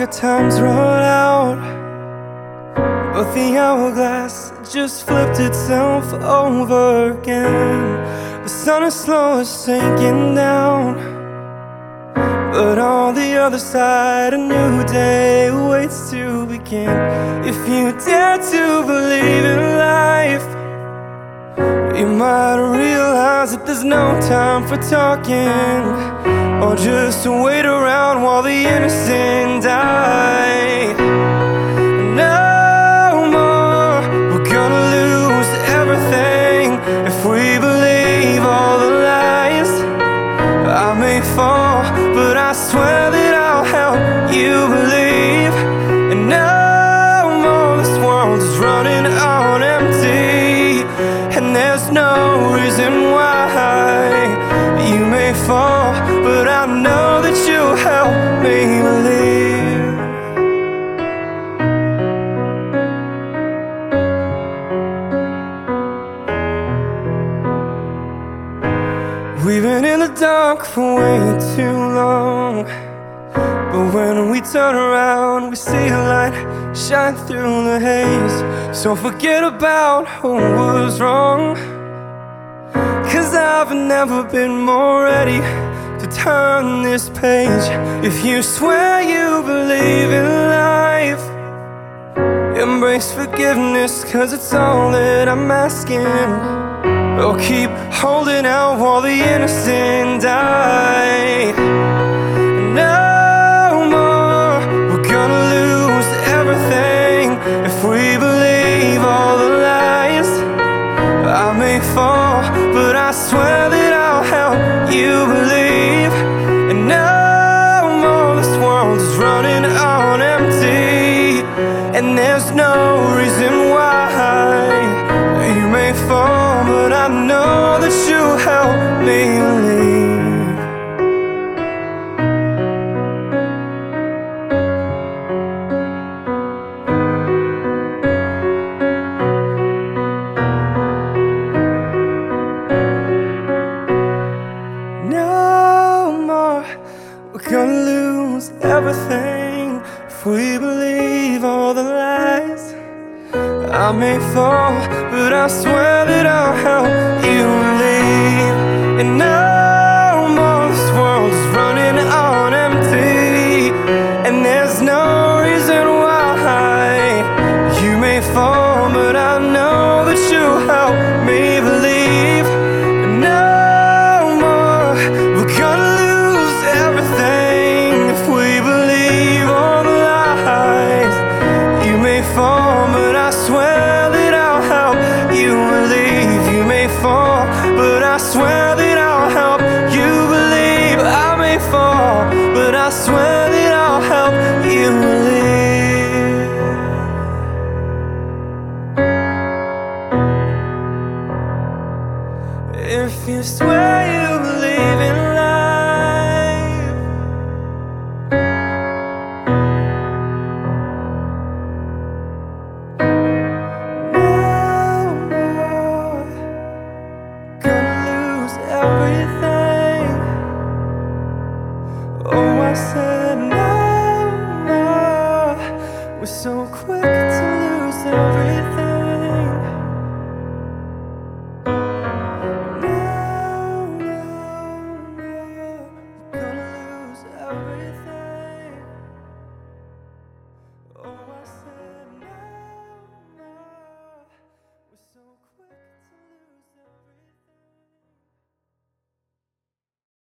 our time's run out. But the hourglass just flipped itself over again. The sun is slowly sinking down. But on the other side, a new day waits to begin. If you dare to believe in life, you might realize that there's no time for talking. Or just to wait around while the innocent die. No more, we're gonna lose everything if we believe all the lies. I may fall, but I swear that I'll help you believe. There's no reason why you may fall, but I know that you'll help me believe. We've been in the dark for way too long. But when we turn around, we see a light shine through the haze. So forget about who was wrong. Cause I've never been more ready to turn this page. If you swear you believe in life, embrace forgiveness, cause it's all that I'm asking. Or keep holding out while the innocent die. Everything if we believe all the lies. I may fall, but I swear that I'll help you believe. And now more, this world is running on empty. And there's no reason why you may fall, but I know that you'll Swear